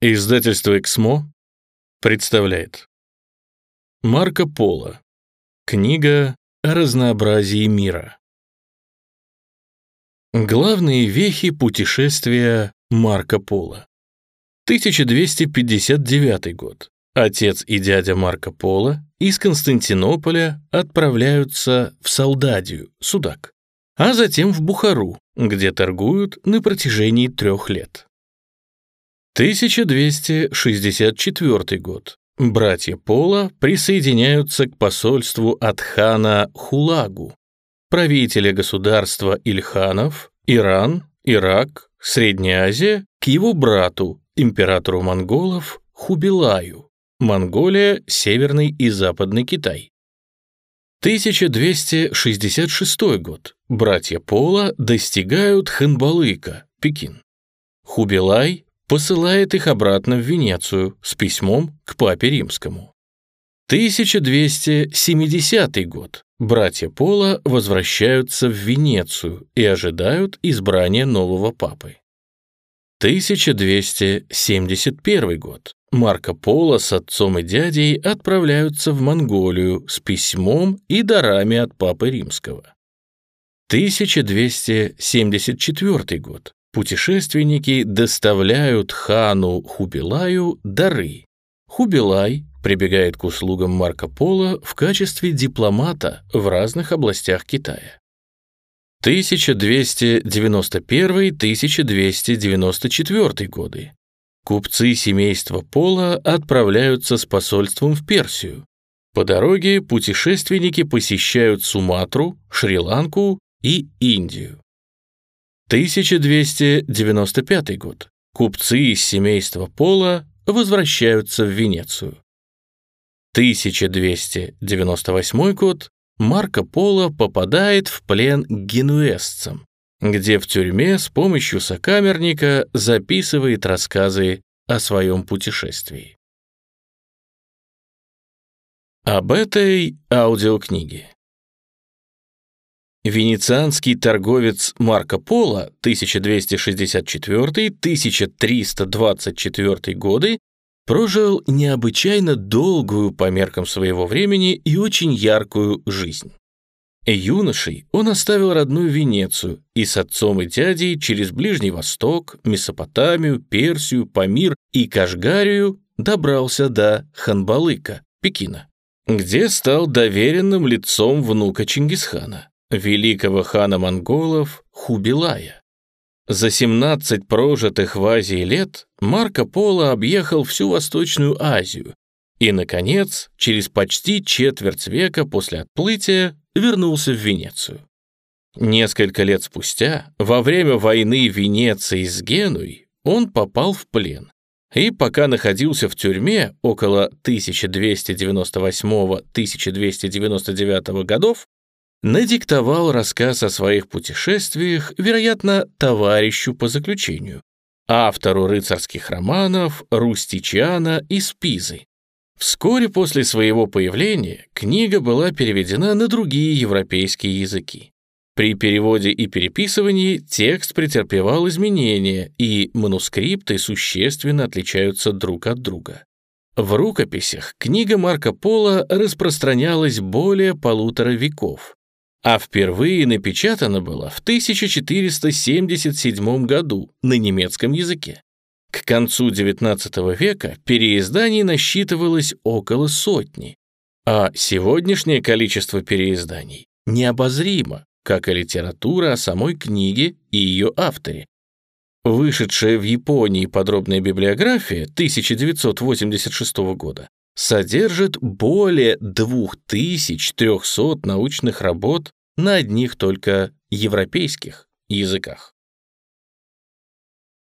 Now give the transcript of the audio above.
Издательство «Эксмо» представляет Марко Поло. Книга о разнообразии мира. Главные вехи путешествия Марко Поло. 1259 год. Отец и дядя Марко Поло из Константинополя отправляются в Солдадию, Судак, а затем в Бухару, где торгуют на протяжении трех лет. 1264 год. Братья Пола присоединяются к посольству от хана Хулагу, правителя государства Ильханов, Иран, Ирак, Средняя Азия, к его брату, императору монголов Хубилаю, Монголия, Северный и Западный Китай. 1266 год. Братья Пола достигают Ханбалыка, Пекин. Хубилай посылает их обратно в Венецию с письмом к папе римскому. 1270 год. Братья Пола возвращаются в Венецию и ожидают избрания нового папы. 1271 год. Марко Поло с отцом и дядей отправляются в Монголию с письмом и дарами от папы римского. 1274 год путешественники доставляют хану Хубилаю дары. Хубилай прибегает к услугам Марко Поло в качестве дипломата в разных областях Китая. 1291-1294 годы. Купцы семейства Пола отправляются с посольством в Персию. По дороге путешественники посещают Суматру, Шри-Ланку и Индию. 1295 год. Купцы из семейства Пола возвращаются в Венецию. 1298 год. Марко Поло попадает в плен генуэзцам, где в тюрьме с помощью сокамерника записывает рассказы о своем путешествии. Об этой аудиокниге. Венецианский торговец Марко Поло 1264-1324 годы прожил необычайно долгую по меркам своего времени и очень яркую жизнь. Юношей он оставил родную Венецию и с отцом и дядей через Ближний Восток, Месопотамию, Персию, Памир и Кашгарию добрался до Ханбалыка, Пекина, где стал доверенным лицом внука Чингисхана великого хана монголов Хубилая. За 17 прожитых в Азии лет Марко Поло объехал всю Восточную Азию и, наконец, через почти четверть века после отплытия вернулся в Венецию. Несколько лет спустя, во время войны Венеции с Генуей, он попал в плен и пока находился в тюрьме около 1298-1299 годов, надиктовал рассказ о своих путешествиях, вероятно, товарищу по заключению, автору рыцарских романов Рустичана из Пизы. Вскоре после своего появления книга была переведена на другие европейские языки. При переводе и переписывании текст претерпевал изменения, и манускрипты существенно отличаются друг от друга. В рукописях книга Марко Поло распространялась более полутора веков, а впервые напечатана была в 1477 году на немецком языке. К концу XIX века переизданий насчитывалось около сотни, а сегодняшнее количество переизданий необозримо, как и литература о самой книге и ее авторе. Вышедшая в Японии подробная библиография 1986 года содержит более 2300 научных работ на одних только европейских языках.